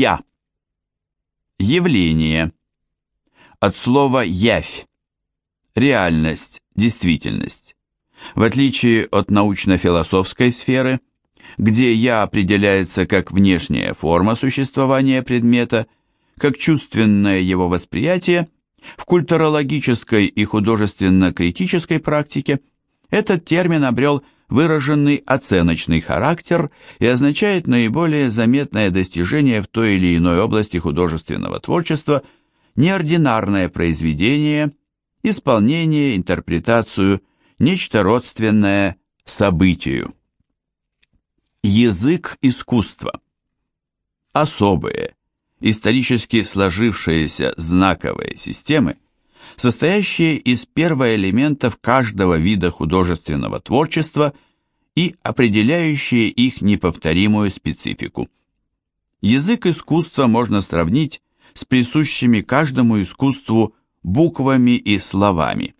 Я. Явление. От слова «явь». Реальность, действительность. В отличие от научно-философской сферы, где «я» определяется как внешняя форма существования предмета, как чувственное его восприятие, в культурологической и художественно-критической практике этот термин обрел выраженный оценочный характер и означает наиболее заметное достижение в той или иной области художественного творчества, неординарное произведение, исполнение, интерпретацию, нечто родственное событию. Язык искусства. Особые, исторически сложившиеся знаковые системы, состоящие из первоэлементов каждого вида художественного творчества и определяющие их неповторимую специфику. Язык искусства можно сравнить с присущими каждому искусству буквами и словами.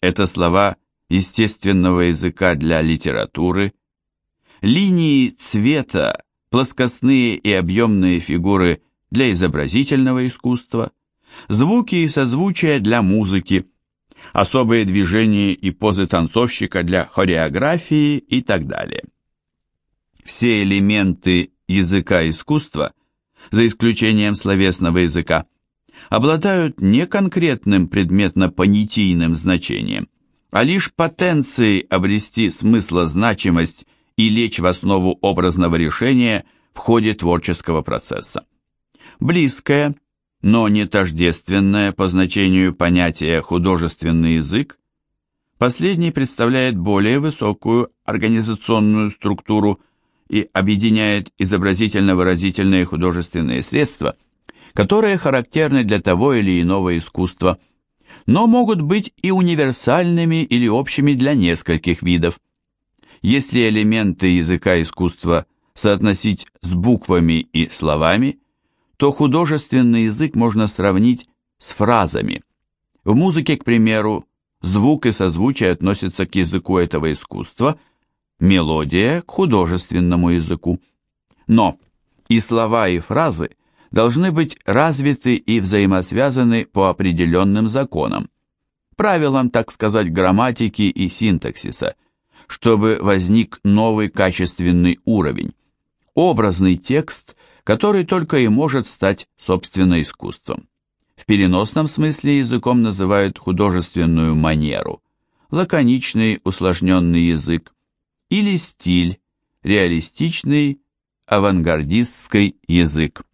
Это слова естественного языка для литературы, линии цвета, плоскостные и объемные фигуры для изобразительного искусства, звуки и созвучия для музыки, особые движения и позы танцовщика для хореографии и так далее. Все элементы языка искусства, за исключением словесного языка, обладают не конкретным предметно-понятийным значением, а лишь потенцией обрести смыслозначимость и лечь в основу образного решения в ходе творческого процесса. Близкое – но не тождественное по значению понятие художественный язык, последний представляет более высокую организационную структуру и объединяет изобразительно-выразительные художественные средства, которые характерны для того или иного искусства, но могут быть и универсальными или общими для нескольких видов. Если элементы языка искусства соотносить с буквами и словами – то художественный язык можно сравнить с фразами. В музыке, к примеру, звук и созвучие относятся к языку этого искусства, мелодия – к художественному языку. Но и слова, и фразы должны быть развиты и взаимосвязаны по определенным законам, правилам, так сказать, грамматики и синтаксиса, чтобы возник новый качественный уровень. Образный текст который только и может стать собственно искусством. В переносном смысле языком называют художественную манеру, лаконичный усложненный язык, или стиль, реалистичный авангардистский язык.